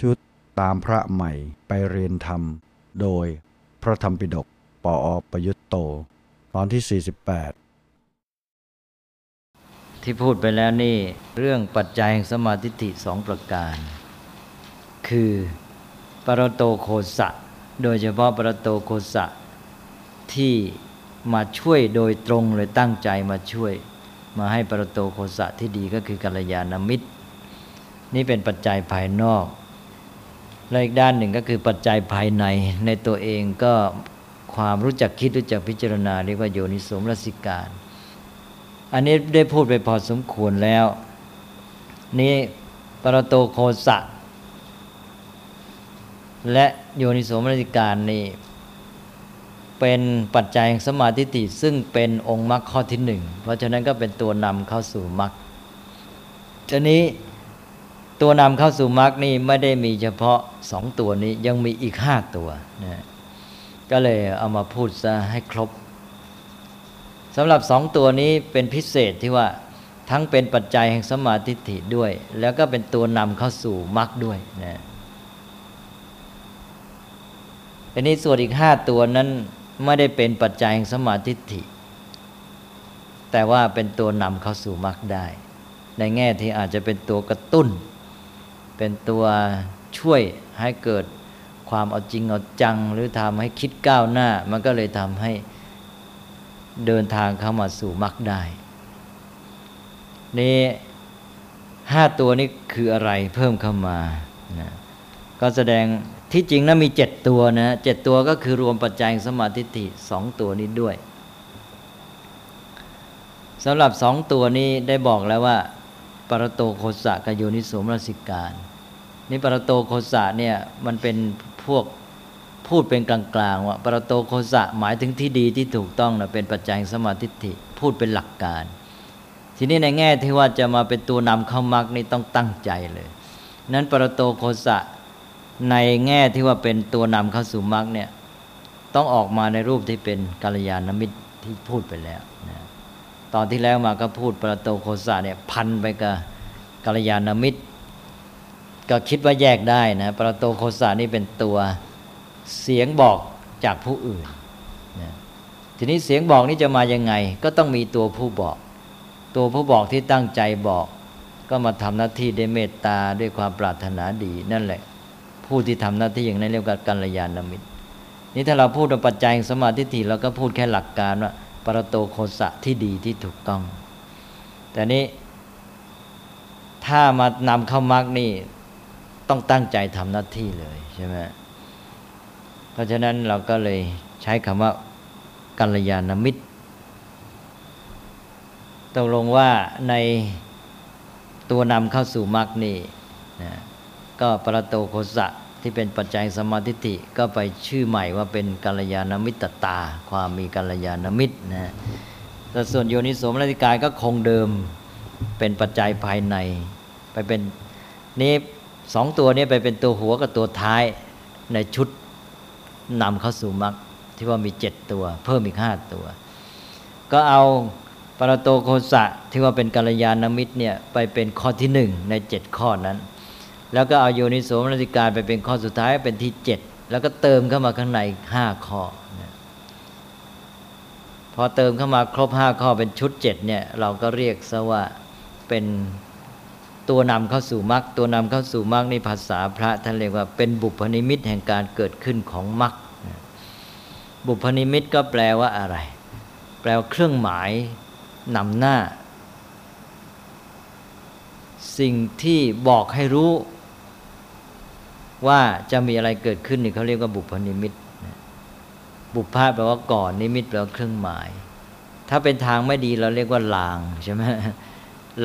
ชุดตามพระใหม่ไปเรียนธรรม โดยพระธรรมปิฎกปออประยุตโต ตอนที่ 48 ที่พูดไปแล้วนี่ เรื่องปัจจัยสมาธิิสองประการ คือปรโตโคสะ โดยเฉพาะปรโตโคสะ ที่มาช่วยโดยตรงเลยตั้งใจมาช่วย มาให้ปรโตโคสะที่ดีก็คือกัลยาณมิตร นี่เป็นปัจจัยภายนอก และอีกด้านหนึ่งก็คือปัจจัยภายในในตัวเองก็ความรู้จักคิดรู้จักพิจารณาเรียกว่าโยนิสมรสิการ อันนี้ได้พูดไปพอสมควรแล้ว นี่ปรโตโคสะ และโยนิสมรสิการนี่เป็นปัจจัยสมาธิติซึ่งเป็นองค์มรรคข้อที่หนึ่งเพราะฉะนั้นก็เป็นตัวนำเข้าสู่มรรคทีนี้ ตัวนำเข้าสู่มรรคนี่ไม่ได้มีเฉพาะสองตัวนี้ยังมีอีกห้าตัวนะก็เลยเอามาพูดซะให้ครบสำหรับสองตัวนี้เป็นพิเศษที่ว่าทั้งเป็นปัจจัยแห่งสมาธิิด้วย แล้วก็เป็นตัวนำเข้าสู่มรรคด้วยนะอันนี้ส่วนอีกห้าตัวนั้นไม่ได้เป็นปัจจัยแห่งสมาธิิแต่ว่าเป็นตัวนำเข้าสู่มรรคได้ ในแง่ที่อาจจะเป็นตัวกระตุ้น เป็นตัวช่วยให้เกิดความเอาจริงเอาจัง หรือทำให้คิดก้าวหน้า มันก็เลยทำให้เดินทางเข้ามาสู่มรรคได้ นี่ห้าตัวนี้คืออะไรเพิ่มเข้ามานะก็แสดงที่จริงนะมีเจ็ดตัวนะเจ็ดตัวก็คือรวมปัจจัยสมาธิิสองตัวนี้ด้วยสำหรับสองตัวนี้ได้บอกแล้วว่า ปรโตโคสะกับโยนิโสมรสิการ นี่ปรโตโคสะเนี่ยมันเป็นพวกพูดเป็นกลางๆว่าปรโตโคสะหมายถึงที่ดีที่ถูกต้องนะเป็นปัจจัยสมาธิิพูดเป็นหลักการ ทีนี้ในแง่ที่ว่าจะมาเป็นตัวนำเข้ามรรคนี่ต้องตั้งใจเลย นั้นปรโตโคสะในแง่ที่ว่าเป็นตัวนำเข้าสู่มรรคเนี่ยต้องออกมาในรูปที่เป็นกัลยาณมิตรที่พูดไปแล้วนะ ตอนที่แล้วมาก็พูดปรโตโคสะเนี่ยพันไปกับกัลยาณมิตร ก็คิดว่าแยกได้นะปรโตโคสะนี่เป็นตัวเสียงบอกจากผู้อื่นนะทีนี้เสียงบอกนี่จะมายังไง ก็ต้องมีตัวผู้บอก ตัวผู้บอกที่ตั้งใจบอก ก็มาทำหน้าที่ด้วยเมตตาด้วยความปรารถนาดีนั่นแหละ ผู้ที่ทำหน้าที่อย่างนั้นเรียกว่ากัลยาณมิตร นี่ถ้าเราพูดถึงปัจจัยสมาธิทีเราก็พูดแค่หลักการว่า ปรโตโคสะที่ดีที่ถูกต้อง แต่นี้ถ้ามานำเข้ามรรคนี่ต้องตั้งใจทำหน้าที่เลยใช่ไหมเพราะฉะนั้นเราก็เลยใช้คำว่ากัลยาณมิตรตกลงว่าในตัวนำเข้าสู่มรรคนี่นะก็ปรโตโคสะ ที่เป็นปัจจัยสมาธิิก็ไปชื่อใหม่ว่าเป็นกัลยาณมิตรตา ความมีกัลยาณมิตรนะแต่ส่วนโยนิโสมนสิกายก็คงเดิมเป็นปัจจัยภายใน ไปเป็นนี้สองตัวนี้ไปเป็นตัวหัวกับตัวท้ายในชุดนำเข้าสู่มรรคที่ว่ามีเจ็ดตัว เพิ่มอีกห้าตัว ก็เอาปรโตโคสะที่ว่าเป็นกัลยาณมิตรเนี่ยไปเป็นข้อที่หนึ่งในเจ็ดข้อนั้น แล้วก็เอาโยนิโสมนสิการไปเป็นข้อสุดท้ายเป็นที่เจ็ดแล้วก็เติมเข้ามาข้างในห้าข้อพอเติมเข้ามาครบห้าข้อเป็นชุดเจ็ดเนี่ยเราก็เรียกซะว่าเป็นตัวนำเข้าสู่มรรคตัวนำเข้าสู่มรรคในภาษาพระท่านเรียกว่าเป็นบุพนิมิตแห่งการเกิดขึ้นของมรรคบุพนิมิตก็แปลว่าอะไร แปลว่าเครื่องหมายนำหน้า สิ่งที่บอกให้รู้ ว่าจะมีอะไรเกิดขึ้นนี่เขาเรียกว่าบุพนิมิต บุพภาแปลว่าก่อนนิมิตแปลว่าเครื่องหมาย ถ้าเป็นทางไม่ดีเราเรียกว่าลางใช่ไหม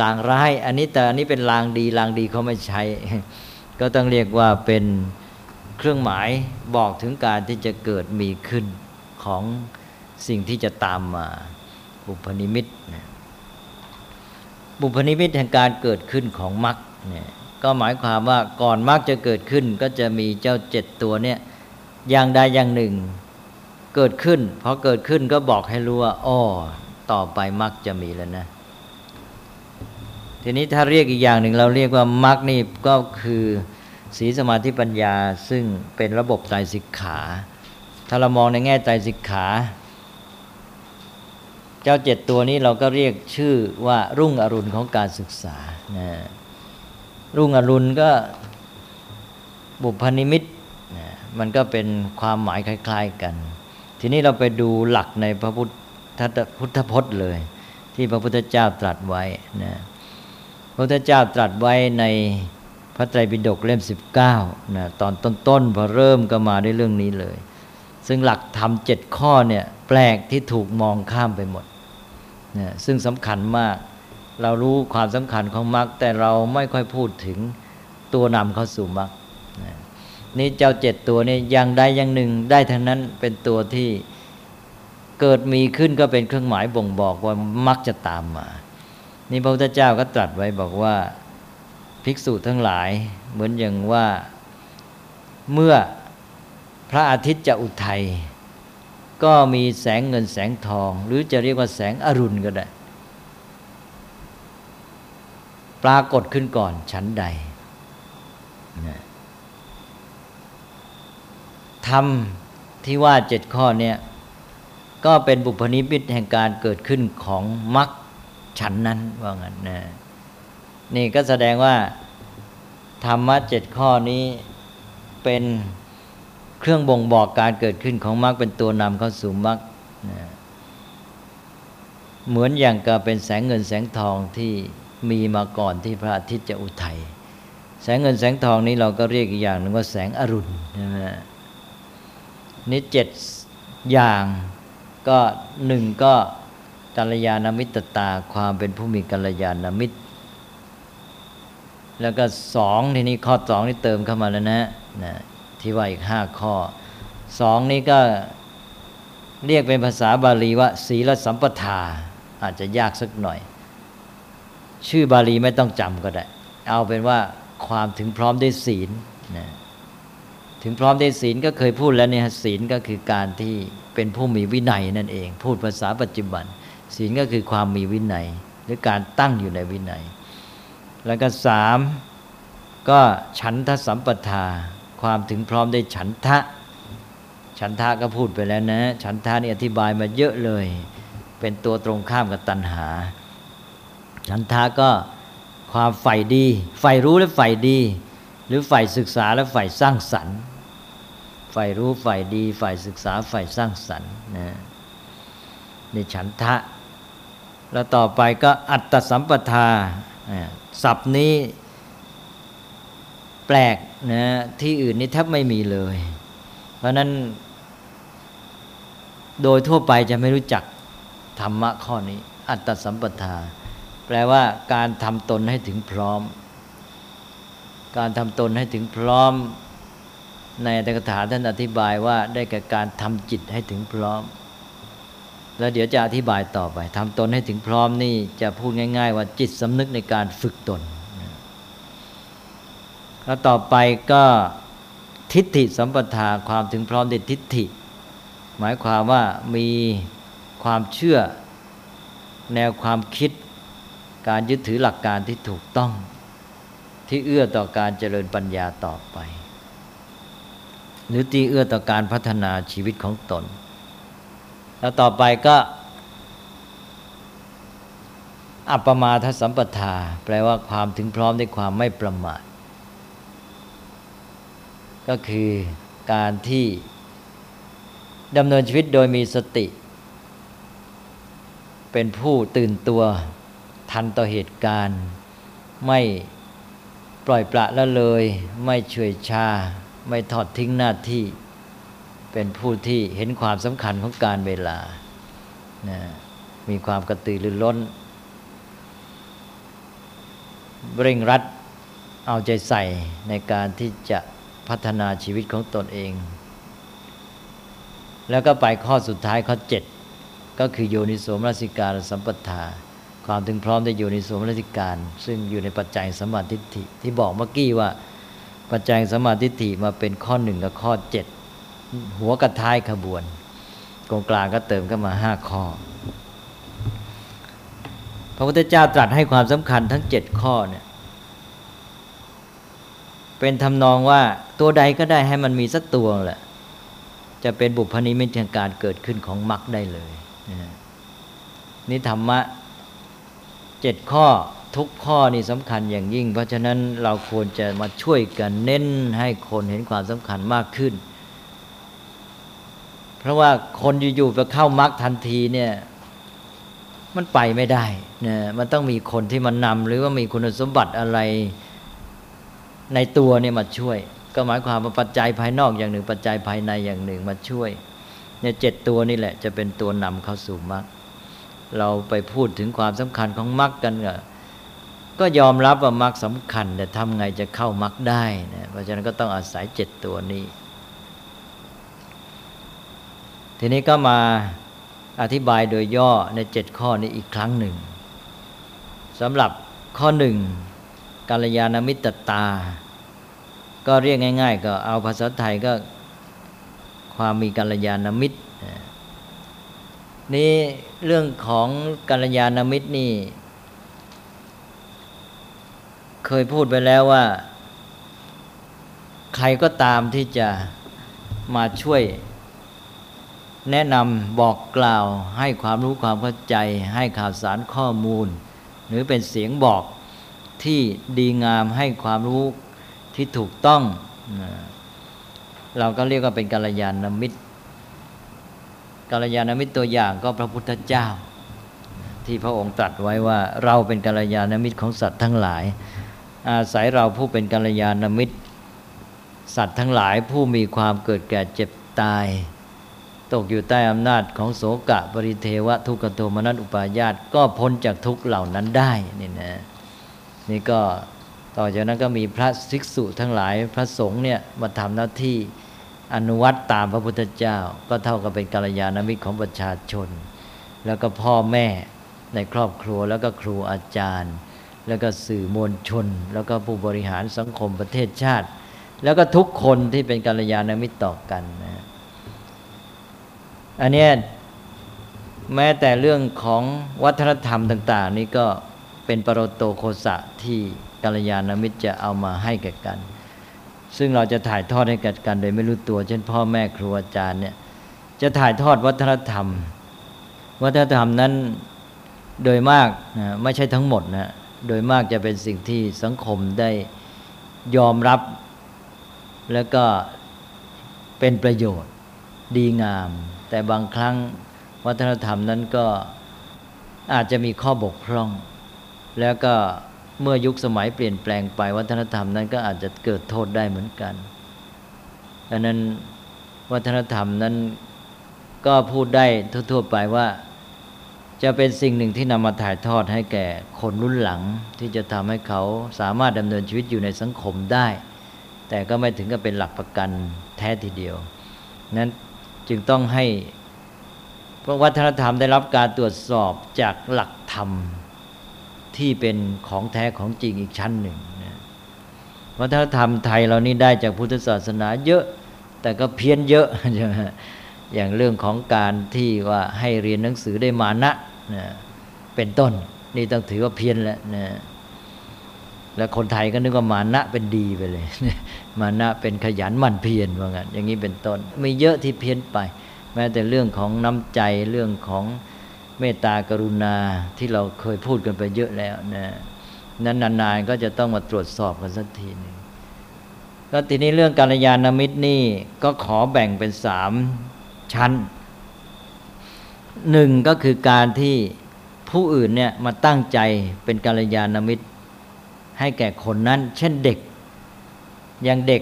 ลางร้าย อันนี้แต่อันนี้เป็นลางดีลางดีเขาไม่ใช้ ก็ต้องเรียกว่าเป็นเครื่องหมายบอกถึงการที่จะเกิดมีขึ้นของสิ่งที่จะตามมาบุพนิมิตบุพนิมิตแห่งการเกิดขึ้นของมรรคเนี่ย ก็หมายความว่าก่อนมรรคจะเกิดขึ้นก็จะมีเจ้าเจ็ดตัวเนี่ยอย่างใดอย่างหนึ่ง เกิดขึ้นพอเกิดขึ้นก็บอกให้รู้ว่าอ้อต่อไปมรรคจะมีแล้วนะ ทีนี้ถ้าเรียกอีกอย่างหนึ่งเราเรียกว่ามรรคนี่ก็คือศีสมาธิปัญญาซึ่งเป็นระบบไตรสิกขา ถ้าเรามองในแง่ไตรสิกขา เจ้าเจ็ดตัวนี้เราก็เรียกชื่อว่ารุ่งอรุณของการศึกษานะ รุ่งอรุณก็บุพนิมิตมันก็เป็นความหมายคล้าย ๆกัน ทีนี้เราไปดูหลักในพระพุทธพุทธพจน์เลย ที่พระพุทธเจ้าตรัสไว้นะพระพุทธเจ้าตรัสไว้ในพระไตรปิฎกเล่ม 19นะตอนต้นๆพอเริ่มก็มาด้วยเรื่องนี้เลย ซึ่งหลักธรรมเจ็ดข้อเนี่ยแปลกที่ถูกมองข้ามไปหมดนะซึ่งสำคัญมาก เรารู้ความสำคัญของมรรคแต่เราไม่ค่อยพูดถึงตัวนำเข้าสู่มรรคนี่เจ้าเจ็ดตัวนี่อย่างใดอย่างหนึ่งได้ทั้งนั้นเป็นตัวที่เกิดมีขึ้นก็เป็นเครื่องหมายบ่งบอกว่ามักจะตามมา นี่พระพุทธเจ้าก็ตรัสไว้บอกว่าภิกษุทั้งหลายเหมือนอย่างว่าเมื่อพระอาทิตย์จะอุทัยก็มีแสงเงินแสงทอง หรือจะเรียกว่าแสงอรุณก็ได้ ปรากฏขึ้นก่อนชั้นใดทำที่ว่าเจ็ดข้อเนี่ยก็เป็นบุพนิมิตแห่งการเกิดขึ้นของมรรคฉันนั้นว่างั้นนะนี่ก็แสดงว่า ธรรมะเจ็ดข้อนี้เป็นเครื่องบ่งบอกการเกิดขึ้นของมรรคเป็นตัวนำเข้าสู่มรรคเหมือนอย่างกับเป็นแสงเงินแสงทองที่ มีมาก่อนที่พระอาทิตย์จะอุทัยแสงเงินแสงทองนี้เราก็เรียกอีกอย่างหนึ่งว่าแสงอรุณใช่ไหมนี่เจ็ดอย่างก็หนึ่งก็กัลยาณมิตรตาความเป็นผู้มีกัลยาณมิตร แล้วก็สองทีนี้ข้อสองนี่เติมเข้ามาแล้วนะนะที่ว่าอีกห้าข้อสองนี้ก็เรียกเป็นภาษาบาลีว่า ศีลสัมปทา อาจจะยากสักหน่อย ชื่อบาลีไม่ต้องจำก็ได้ เอาเป็นว่าความถึงพร้อมด้วยศีลนะถึงพร้อมด้วยศีลก็เคยพูดแล้วเนี่ยศีลก็คือการที่เป็นผู้มีวินัยนั่นเอง พูดภาษาปัจจุบัน ศีลก็คือความมีวินัย หรือการตั้งอยู่ในวินัย แล้วก็สามก็ฉันทสัมปทา ความถึงพร้อมได้ฉันทะ ฉันทะก็พูดไปแล้วนะ ฉันทะนี่อธิบายมาเยอะเลย เป็นตัวตรงข้ามกับตัณหา ฉันทะก็ความใฝ่ดีใฝ่รู้และใฝ่ดี หรือใฝ่ศึกษาและใฝ่สร้างสรรค์ฝ่ายรู้ฝ่ายดีฝ่ายศึกษาฝ่ายสร้างสรรค์นะนี่ฉันทะ แล้วต่อไปก็อัตตสัมปทาศัพท์นี้แปลกนะที่อื่นนี่แทบไม่มีเลย เพราะนั้นโดยทั่วไปจะไม่รู้จักธรรมะข้อนี้ อัตตสัมปทา แปลว่าการทำตนให้ถึงพร้อม การทำตนให้ถึงพร้อม ในอัตถกถาท่านอธิบายว่าได้แก่การทำจิตให้ถึงพร้อม แล้วเดี๋ยวจะอธิบายต่อไปทำตนให้ถึงพร้อมนี่จะพูดง่าย ๆ ว่าจิตสำนึกในการฝึกตน แล้วต่อไปก็ทิฏฐิสัมปทาความถึงพร้อมในทิฏฐิ หมายความว่ามีความเชื่อแนวความคิด การยึดถือหลักการที่ถูกต้อง ที่เอื้อต่อการเจริญปัญญาต่อไป หรือตีเอื้อต่อการพัฒนาชีวิตของตน แล้วต่อไปก็ อัปปมาทสัมปทา แปลว่าความถึงพร้อมด้วยความไม่ประมาทก็คือการที่ดำเนินชีวิตโดยมีสติ เป็นผู้ตื่นตัว ทันต่อเหตุการณ์ ไม่ปล่อยปละละเลย ไม่เฉยชา ไม่ทอดทิ้งหน้าที่ เป็นผู้ที่เห็นความสำคัญของการเวลานะมีความกระตือรือร้น เร่งรัดเอาใจใส่ในการที่จะพัฒนาชีวิตของตนเอง แล้วก็ไปข้อสุดท้ายข้อเจ็ดก็คือโยนิโสมรสิการสัมปทา ความถึงพร้อมในโยนิโสมรสิการ ซึ่งอยู่ในปัจจัยสมาธิที่บอกเมื่อกี้ว่า ปัจจัยสมาธิฐิมาเป็นข้อหนึ่งกับข้อเจ็ดหัวกระท้ายขบวนกองกลางก็เติมเข้ามาห้าข้อ พระพุทธเจ้าตรัสให้ความสำคัญทั้งเจ็ดข้อเนี่ยเป็นทำนองว่าตัวใดก็ได้ให้มันมีสักตัวแหละจะเป็นบุพนิมิตแห่งการเกิดขึ้นของมรรคได้เลยนี่ธรรมะ เจ็ดข้อทุกข้อนี่สำคัญอย่างยิ่ง เพราะฉะนั้นเราควรจะมาช่วยกันเน้นให้คนเห็นความสำคัญมากขึ้น เพราะว่าคนอยู่ๆไปเข้ามรรคทันทีเนี่ยมันไปไม่ได้นะมันต้องมีคนที่มันนำหรือว่ามีคุณสมบัติอะไรในตัวเนี่ยมาช่วย ก็หมายความว่าปัจจัยภายนอกอย่างหนึ่ง ปัจจัยภายในอย่างหนึ่งมาช่วยเนี่ยเจ็ดตัวนี่แหละจะเป็นตัวนำเข้าสู่มรรค เราไปพูดถึงความสำคัญของมรรคกันก็ยอมรับว่ามรรคสำคัญ แต่ทำไงจะเข้ามรรคได้นะเพราะฉะนั้นก็ต้องอาศัยเจ็ดตัวนี้ ทีนี้ก็มาอธิบายโดยย่อในเจ็ดข้อนี้อีกครั้งหนึ่งสำหรับข้อหนึ่งกาลยานมิตรตา ก็เรียกง่าย ๆ ก็เอาภาษาไทยก็ความมีกาลยานมิตร นี่เรื่องของกาลยานมิตรนี่ เคยพูดไปแล้วว่า ใครก็ตามที่จะมาช่วย แนะนำบอกกล่าวให้ความรู้ความเข้าใจ ให้ข่าวสารข้อมูล หรือเป็นเสียงบอกที่ดีงามให้ความรู้ที่ถูกต้อง เราก็เรียกว่าเป็นกัลยาณมิตร กัลยาณมิตรตัวอย่างก็พระพุทธเจ้า ที่พระองค์ตรัสไว้ว่าเราเป็นกัลยาณมิตรของสัตว์ทั้งหลาย อาศัยเราผู้เป็นกัลยาณมิตร สัตว์ทั้งหลายผู้มีความเกิดแก่เจ็บตาย ตกอยู่ใต้อำนาจของโสกะปริเทวะทุกขโทมนัสอุปาญาตก็พ้นจากทุกเหล่านั้นได้นี่นะนี่ก็ต่อจากนั้นก็มีพระภิกษุทั้งหลายพระสงฆ์เนี่ยมาทำหน้าที่ อนุวัตตามพระพุทธเจ้า ก็เท่ากับเป็นกัลยาณมิตรของประชาชน แล้วก็พ่อแม่ในครอบครัวแล้วก็ครูอาจารย์ แล้วก็สื่อมวลชน แล้วก็ผู้บริหารสังคมประเทศชาติ แล้วก็ทุกคนที่เป็นกัลยาณมิตรต่อกันนะอันนี้แม้แต่เรื่องของวัฒนธรรมต่าง ๆ นี่ก็เป็นปรโตโคสะที่กัลยาณมิตรจะเอามาให้แก่กัน ซึ่งเราจะถ่ายทอดให้แก่กันโดยไม่รู้ตัว เช่น พ่อแม่ครูอาจารย์เนี่ยจะถ่ายทอดวัฒนธรรม วัฒนธรรมนั้นโดยมากนะไม่ใช่ทั้งหมดนะโดยมากจะเป็นสิ่งที่สังคมได้ยอมรับ แล้วก็เป็นประโยชน์ดีงาม แต่บางครั้งวัฒนธรรมนั้นก็อาจจะมีข้อบกพร่อง แล้วก็ เมื่อยุคสมัยเปลี่ยนแปลงไปวัฒนธรรมนั้นก็อาจจะเกิดโทษได้เหมือนกันดังนั้นวัฒนธรรมนั้นก็พูดได้ทั่วๆไปว่า จะเป็นสิ่งหนึ่งที่นำมาถ่ายทอดให้แก่คนรุ่นหลัง ที่จะทำให้เขาสามารถดำเนินชีวิตอยู่ในสังคมได้ แต่ก็ไม่ถึงกับเป็นหลักประกันแท้ทีเดียว นั้นจึงต้องให้วัฒนธรรมได้รับการตรวจสอบจากหลักธรรม ที่เป็นของแท้ของจริงอีกชั้นหนึ่งนะวัฒนธรรมไทยเรานี่ได้จากพุทธศาสนาเยอะแต่ก็เพี้ยนเยอะใช่ไหมอย่างเรื่องของการที่ว่าให้เรียนหนังสือได้มานะนะเป็นต้น นี่ต้องถือว่าเพี้ยนแล้วนะแล้วคนไทยก็นึกว่ามานะเป็นดีไปเลย มานะเป็นขยันหมั่นเพียรว่างั้นอย่างนี้เป็นต้นมีเยอะที่เพี้ยนไป แม้แต่เรื่องของน้ำใจเรื่องของ เมตตากรุณาที่เราเคยพูดกันไปเยอะแล้วนะนั้นนานๆก็จะต้องมาตรวจสอบกันสักทีหนึ่งก็ทีนี้เรื่องการยานามิตรนี่ก็ขอแบ่งเป็นสามชั้นหนึ่งก็คือการที่ผู้อื่นเนี่ยมาตั้งใจเป็นกาลยานามิตร ให้แก่คนนั้น เช่นเด็กอย่างเด็ก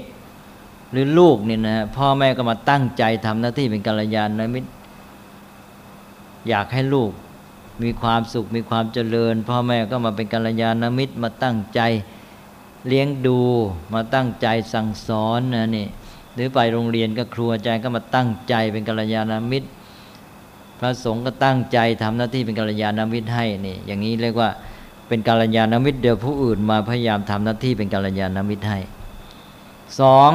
หรือลูกเนี่ยนะพ่อแม่ก็มาตั้งใจทำหน้าที่เป็นกัลยาณมิตร อยากให้ลูกมีความสุขมีความเจริญ พ่อแม่ก็มาเป็นกัลยาณมิตรมาตั้งใจเลี้ยงดูมาตั้งใจสั่งสอนนะนี่หรือไปโรงเรียนก็ครูอาจารย์ก็มาตั้งใจเป็นกัลยาณมิตร พระสงฆ์ก็ตั้งใจทำหน้าที่เป็นกัลยาณมิตรให้นี่อย่างนี้เรียกว่าเป็นกัลยาณมิตร เดียวผู้อื่นมาพยายามทำหน้าที่เป็นกัลยาณมิตรให้สอง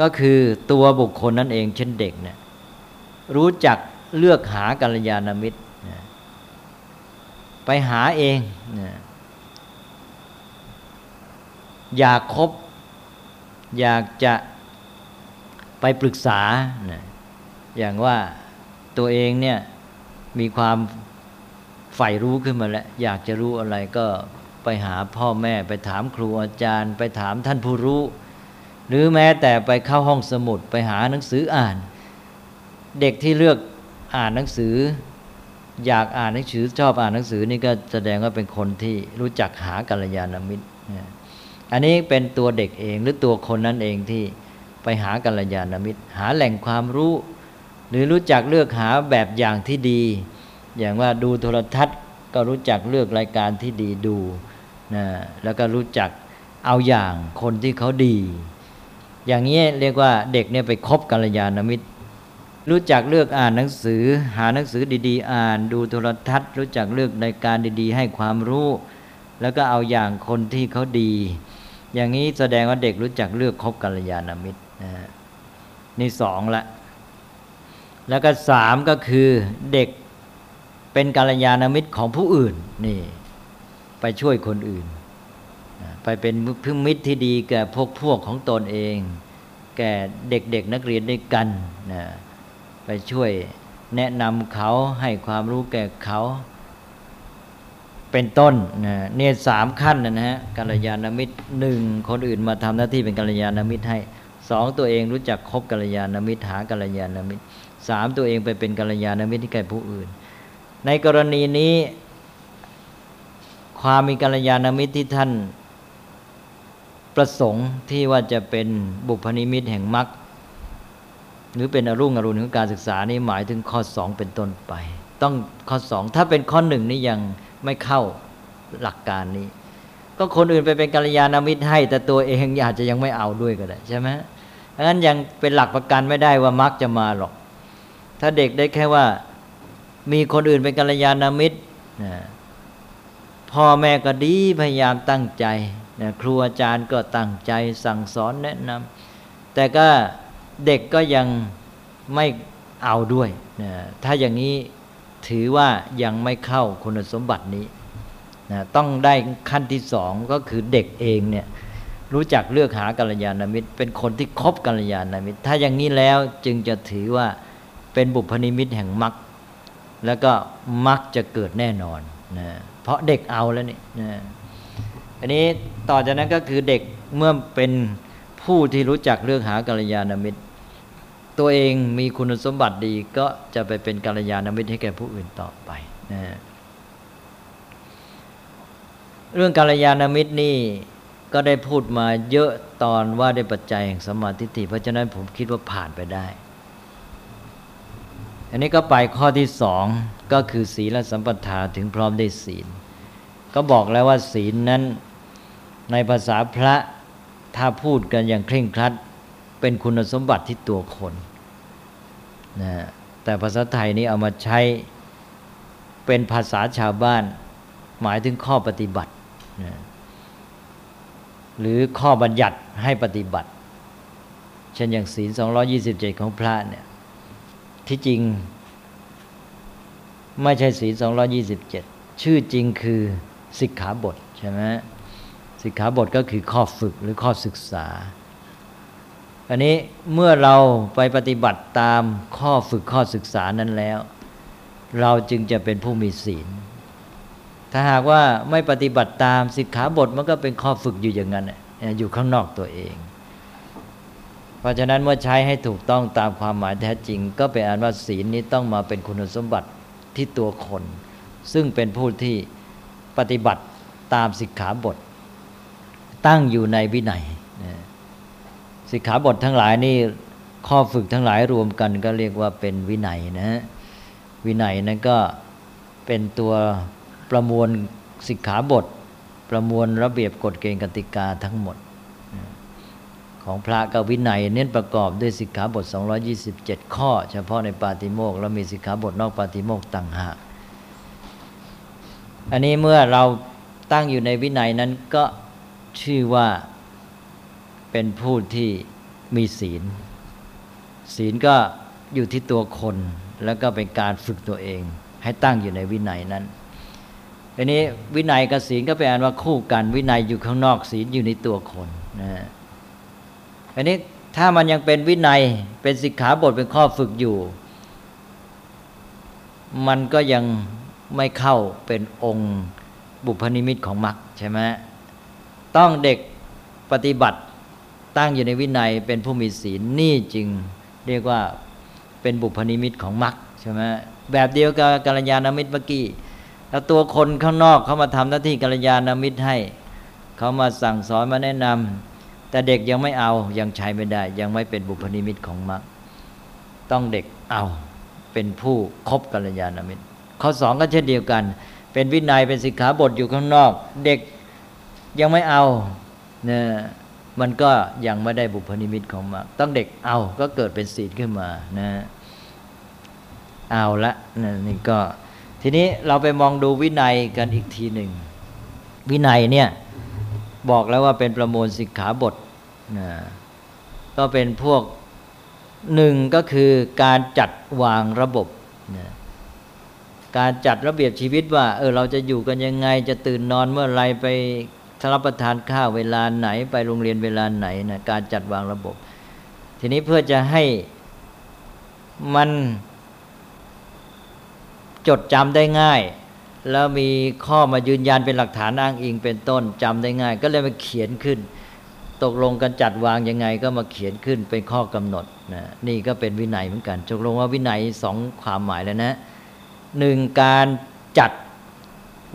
ก็คือตัวบุคคลนั่นเองเช่นเด็กเนี่ยรู้จัก เลือกหากัลยาณมิตรไปหาเอง อยากคบ อยากจะไปปรึกษา อย่างว่าตัวเองเนี่ยมีความใฝ่รู้ขึ้นมาแล้ว อยากจะรู้อะไรก็ไปหาพ่อแม่ ไปถามครูอาจารย์ ไปถามท่านผู้รู้ หรือแม้แต่ไปเข้าห้องสมุด ไปหาหนังสืออ่าน เด็กที่เลือก อ่านหนังสือ อยากอ่านหนังสือชอบอ่านหนังสือนี่ก็แสดงว่าเป็นคนที่รู้จักหากัลยาณมิตร อันนี้เป็นตัวเด็กเองหรือตัวคนนั้นเองที่ไปหากัลยาณมิตร หาแหล่งความรู้ หรือรู้จักเลือกหาแบบอย่างที่ดี อย่างว่าดูโทรทัศน์ก็รู้จักเลือกรายการที่ดีดูนะแล้วก็รู้จักเอาอย่างคนที่เขาดี อย่างนี้เรียกว่าเด็กเนี่ยไปคบกัลยาณมิตร รู้จักเลือกอ่านหนังสือ หาหนังสือดีๆ อ่าน ดูโทรทัศน์ รู้จักเลือกรายการดีๆ ให้ความรู้ แล้วก็เอาอย่างคนที่เขาดี อย่างนี้แสดงว่าเด็กรู้จักเลือกคบกัลยาณมิตรนะนี่สองละแล้วก็สามก็คือเด็กเป็นกัลยาณมิตรของผู้อื่นนี่ ไปช่วยคนอื่น ไปเป็นพึ่งมิตรที่ดีแก่พวกพวกของตนเอง แก่เด็กๆนักเรียนด้วยกันนะ ไปช่วยแนะนำเขาให้ความรู้แก่เขา เป็นต้นนะเนี่ยสามขั้นนะฮะกัลยาณมิตรหนึ่งคนอื่นมาทำหน้าที่เป็นกัลยาณมิตรให้สองตัวเองรู้จักคบกัลยาณมิตรหากัลยาณมิตรสามตัวเองไปเป็นกัลยาณมิตรที่แก่ผู้อื่น ในกรณีนี้ ความมีกัลยาณมิตรที่ท่านประสงค์ที่ว่าจะเป็นบุพนิมิตแห่งมรรค หรือเป็นอรุ่งอรุณของการศึกษานี้หมายถึงข้อสองเป็นต้นไป ต้องข้อสองถ้าเป็นข้อหนึ่งนี่ยังไม่เข้าหลักการนี้ ก็คนอื่นไปเป็นกัลยาณมิตรให้ แต่ตัวเองอาจจะยังไม่เอาด้วยก็ได้ใช่ไหมดังนั้นยังเป็นหลักประกันไม่ได้ว่ามรรคจะมาหรอก ถ้าเด็กได้แค่ว่ามีคนอื่นเป็นกัลยาณมิตรพ่อแม่ก็ดีพยายามตั้งใจครูอาจารย์ก็ตั้งใจสั่งสอนแนะนำแต่ก็ เด็กก็ยังไม่เอาด้วยนะถ้าอย่างนี้ถือว่ายังไม่เข้าคุณสมบัตินี้นะต้องได้ขั้นที่สองก็คือเด็กเองเนี่ยรู้จักเลือกหากัลยาณมิตร เป็นคนที่คบกัลยาณมิตร ถ้าอย่างนี้แล้วจึงจะถือว่าเป็นบุพนิมิตแห่งมรรคแล้วก็มรรคจะเกิดแน่นอนนะเพราะเด็กเอาแล้วนี่นะอันนี้ต่อจากนั้นก็คือเด็กเมื่อเป็นผู้ที่รู้จักเรื่องหากัลยาณมิตร ตัวเองมีคุณสมบัติดีก็จะไปเป็นกัลยาณมิตรให้แก่ผู้อื่นต่อไปนะเรื่องกัลยาณมิตรนี่ก็ได้พูดมาเยอะตอนว่าได้ปัจจัยแห่งสมาธิิเพราะฉะนั้นผมคิดว่าผ่านไปได้ อันนี้ก็ไปข้อที่สองก็คือศีลสัมปทาถึงพร้อมได้ศีล ก็บอกแล้วว่าศีลนั้นในภาษาพระถ้าพูดกันอย่างเคร่งครัด เป็นคุณสมบัติที่ตัวคน นะแต่ภาษาไทยนี้เอามาใช้เป็นภาษาชาวบ้าน หมายถึงข้อปฏิบัตินะหรือข้อบัญญัติให้ปฏิบัติ เช่นอย่างศีล 227 ของพระเนี่ยที่จริง ไม่ใช่ศีล 227 ชื่อจริงคือสิกขาบทใช่ไหมสิกขาบทก็คือข้อฝึกหรือข้อศึกษา อันนี้เมื่อเราไปปฏิบัติตามข้อฝึกข้อศึกษานั้นแล้ว เราจึงจะเป็นผู้มีศีล ถ้าหากว่าไม่ปฏิบัติตามสิกขาบทมันก็เป็นข้อฝึกอยู่อย่างนั้นอยู่ข้างนอกตัวเอง เพราะฉะนั้นเมื่อใช้ให้ถูกต้องตามความหมายแท้จริง ก็เป็นอันว่าศีลนี้ต้องมาเป็นคุณสมบัติที่ตัวคน ซึ่งเป็นผู้ที่ปฏิบัติตามสิกขาบท ตั้งอยู่ในวินัย สิกขาบททั้งหลายนี่ข้อฝึกทั้งหลายรวมกันก็เรียกว่าเป็นวินัยนะวินัยนั้นก็เป็นตัวประมวลสิกขาบท ประมวลระเบียบกฎเกณฑ์กติกาทั้งหมด ของพระกับวินัยเน้นประกอบด้วยสิกขาบท 227 ข้อ เฉพาะในปาติโมกแล้วมีสิกขาบทนอกปาติโมกต่างหากอันนี้เมื่อเราตั้งอยู่ในวินัยนั้นก็ชื่อว่า เป็นผู้ที่มีศีล ศีลก็อยู่ที่ตัวคน แล้วก็เป็นการฝึกตัวเอง ให้ตั้งอยู่ในวินัยนั้นอันนี้วินัยกับศีลก็เป็นอันว่าคู่กัน วินัยอยู่ข้างนอกศีลอยู่ในตัวคนนะอันนี้ถ้ามันยังเป็นวินัยเป็นสิกขาบทเป็นข้อฝึกอยู่ มันก็ยังไม่เข้าเป็นองค์บุพนิมิตของมรรคใช่ไหมต้องเด็กปฏิบัติ ตั้งอยู่ในวินัยเป็นผู้มีศีลนี่จึงเรียกว่าเป็นบุพนิมิตของมรรคใช่ไหมแบบเดียวกับกัลยาณมิตรเมื่อกี้แล้วตัวคนข้างนอกเขามาทำหน้าที่กัลยาณมิตรให้เขามาสั่งสอนมาแนะนำแต่เด็กยังไม่เอายังใช้ไม่ได้ ยังไม่เป็นบุพนิมิตของมรรคต้องเด็กเอาเป็นผู้คบกัลยาณมิตรข้อสองก็เช่นเดียวกัน เป็นวินัยเป็นสิกขาบทอยู่ข้างนอก เด็กยังไม่เอาเนี่ย มันก็ยังไม่ได้บุพนิมิตของมรรคต้องเด็กเอาก็เกิดเป็นศีลขึ้นมานะเอาละนี่ก็ ทีนี้เราไปมองดูวินัยกันอีกทีหนึ่ง วินัยเนี่ยบอกแล้วว่าเป็นประมวลสิกขาบทนะก็เป็นพวกหนึ่งก็คือการจัดวางระบบนะการจัดระเบียบชีวิตว่า เออเราจะอยู่กันยังไง จะตื่นนอนเมื่อไรไป รับประทานข้าวเวลาไหน ไปโรงเรียนเวลาไหนนะการจัดวางระบบ ทีนี้เพื่อจะให้มันจดจำได้ง่าย แล้วมีข้อมายืนยันเป็นหลักฐานอ้างอิงเป็นต้นจำได้ง่าย ก็เลยมาเขียนขึ้น ตกลงกันจัดวางยังไงก็มาเขียนขึ้นเป็นข้อกำหนดนะนี่ก็เป็นวินัยเหมือนกันตกลงว่าวินัยสองความหมายแล้วนะหนึ่งการจัด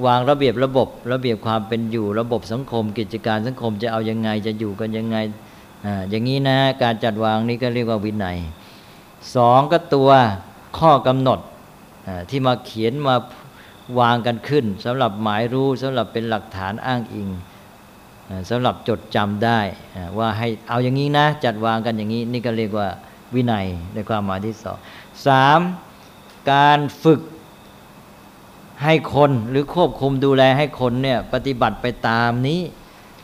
วางระเบียบระบบ ระเบียบความเป็นอยู่ระบบสังคม กิจการสังคมจะเอายังไงจะอยู่กันยังไงออย่างนี้นะการจัดวางนี่ก็เรียกว่าวินัยสองก็ตัวข้อกำหนดที่มาเขียนมาวางกันขึ้นสำหรับหมายรู้สำหรับเป็นหลักฐานอ้างอิงสำหรับจดจำได้ว่าให้เอาอย่างนี้นะ จัดวางกันอย่างนี้นี่ก็เรียกว่าวินัยในความหมายที่สองสามการฝึก ให้คนหรือควบคุมดูแลให้คนเนี่ยปฏิบัติไปตามนี้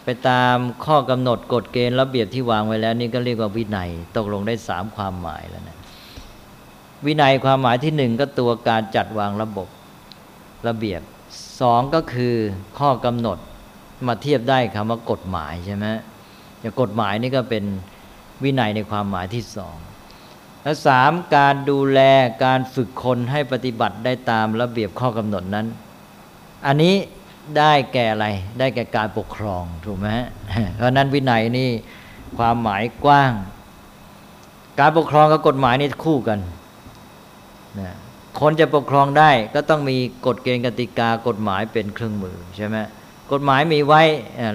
ไปตามข้อกำหนดกฎเกณฑ์ระเบียบที่วางไว้แล้ว นี่ก็เรียกว่าวินัยตกลงได้สามความหมายแล้วนะวินัยความหมายที่หนึ่งก็ตัวการจัดวางระบบระเบียบสองก็คือข้อกำหนดมาเทียบได้คำว่ากฎหมายใช่ไหมอย่างกฎหมายนี่ก็เป็นวินัยในความหมายที่สอง และสามการดูแลการฝึกคนให้ปฏิบัติได้ตามระเบียบข้อกำหนดนั้น อันนี้ได้แก่อะไร ได้แก่การปกครองถูกไหมเพราะนั้นวินัยนี่ความหมายกว้าง การปกครองกับกฎหมายนี่คู่กันนะคนจะปกครองได้ก็ต้องมีกฎเกณฑ์กติกากฎหมายเป็นเครื่องมือใช่ไหมกฎหมายมีไว้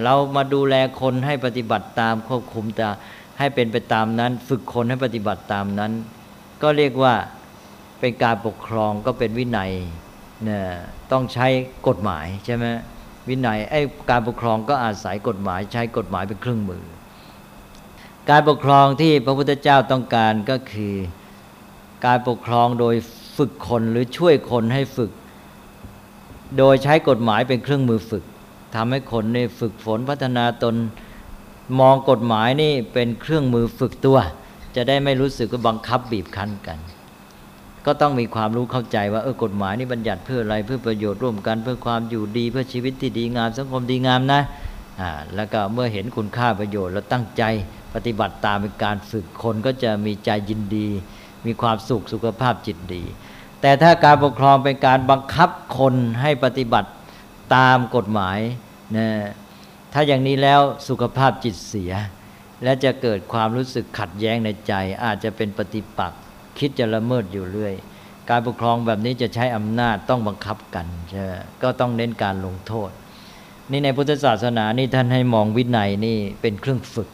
เรามาดูแลคนให้ปฏิบัติตามควบคุมตา ให้เป็นไปตามนั้น ฝึกคนให้ปฏิบัติตามนั้น ก็เรียกว่าเป็นการปกครองก็เป็นวินัยเนี่ยต้องใช้กฎหมายใช่ไหมวินัยไอ้การปกครองก็อาศัยกฎหมายใช้กฎหมายเป็นเครื่องมือ การปกครองที่พระพุทธเจ้าต้องการก็คือการปกครองโดยฝึกคนหรือช่วยคนให้ฝึก โดยใช้กฎหมายเป็นเครื่องมือฝึกทำให้คนในฝึกฝนพัฒนาตน มองกฎหมายนี่เป็นเครื่องมือฝึกตัว จะได้ไม่รู้สึกว่าบังคับบีบคั้นกัน ก็ต้องมีความรู้เข้าใจว่าเออกฎหมายนี่บัญญัติเพื่ออะไรเพื่อประโยชน์ร่วมกัน เพื่อความอยู่ดีเพื่อชีวิตที่ดีงามสังคมดีงามนะอ่าแล้วก็เมื่อเห็นคุณค่าประโยชน์แล้วตั้งใจปฏิบัติตามเป็นการฝึกคนก็จะมีใจยินดี มีความสุขสุขภาพจิตดี แต่ถ้าการปกครองเป็นการบังคับคนให้ปฏิบัติตามกฎหมายนะ ถ้าอย่างนี้แล้วสุขภาพจิตเสีย และจะเกิดความรู้สึกขัดแย้งในใจ อาจจะเป็นปฏิปักษ์คิดจะละเมิดอยู่เรื่อย การปกครองแบบนี้จะใช้อำนาจต้องบังคับกันใช่ก็ต้องเน้นการลงโทษ นี่ในพุทธศาสนานี่ท่านให้มองวินัยนี่เป็นเครื่องฝึก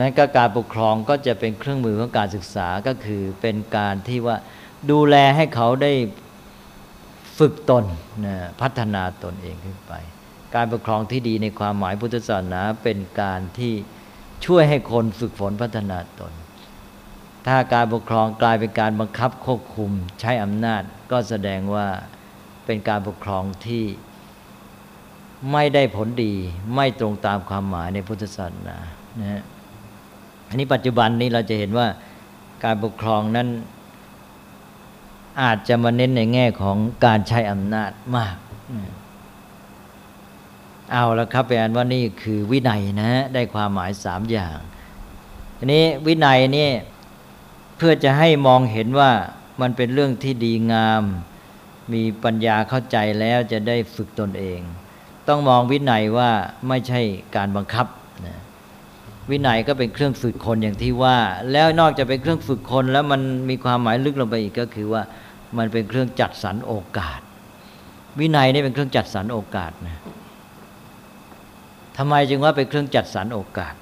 นั้นก็การปกครองก็จะเป็นเครื่องมือของการศึกษาก็คือเป็นการที่ว่าดูแลให้เขาได้ฝึกตนนะพัฒนาตนเองขึ้นไป การปกครองที่ดีในความหมายพุทธศาสนาเป็นการที่ช่วยให้คนฝึกฝนพัฒนาตน ถ้าการปกครองกลายเป็นการบังคับควบคุมใช้อำนาจ ก็แสดงว่าเป็นการปกครองที่ไม่ได้ผลดีไม่ตรงตามความหมายในพุทธศาสนานะอันนี้ปัจจุบันนี้เราจะเห็นว่าการปกครองนั้นอาจจะมาเน้นในแง่ของการใช้อำนาจมาก เอาแล้วครับแปลว่านี่คือวินัยนะได้ความหมายสามอย่างทีนี้วินัยนี่เพื่อจะให้มองเห็นว่ามันเป็นเรื่องที่ดีงาม มีปัญญาเข้าใจแล้วจะได้ฝึกตนเอง ต้องมองวินัยว่าไม่ใช่การบังคับนะวินัยก็เป็นเครื่องฝึกคนอย่างที่ว่า แล้วนอกจากเป็นเครื่องฝึกคนแล้วมันมีความหมายลึกลงไปอีกก็คือว่ามันเป็นเครื่องจัดสรรโอกาส วินัยนี่เป็นเครื่องจัดสรรโอกาสนะ ทำไมจึงว่าเป็นเครื่องจัดสรรโอกาส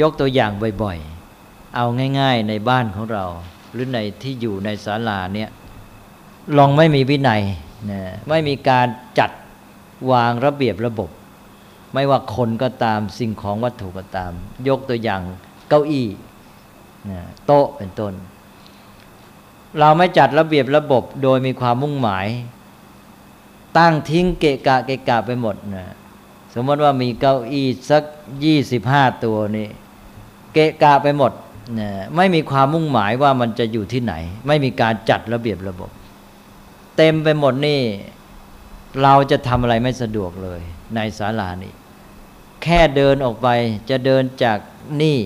ยกตัวอย่างบ่อยๆ เอาง่าย ๆ ในบ้านของเรา หรือในที่อยู่ในศาลาเนี่ยลองไม่มีวินัยนะไม่มีการจัดวางระเบียบระบบ ไม่ว่าคนก็ตามสิ่งของวัตถุก็ตาม ยกตัวอย่างเก้าอี้นะโต๊ะเป็นต้น เราไม่จัดระเบียบระบบโดยมีความมุ่งหมาย ตั้งทิ้งเกะกะเกะกะไปหมดนะ สมมติว่ามีเก้าอี้สักยี่สิบห้าตัวนี่เกะกะไปหมดนะไม่มีความมุ่งหมายว่ามันจะอยู่ที่ไหน ไม่มีการจัดระเบียบระบบ เต็มไปหมดนี่ เราจะทำอะไรไม่สะดวกเลย ในศาลานี้ แค่เดินออกไปจะเดินจากนี่